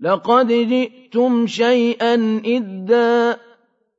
لَّقَدْ جِئْتُمْ شَيْئًا إِدًّا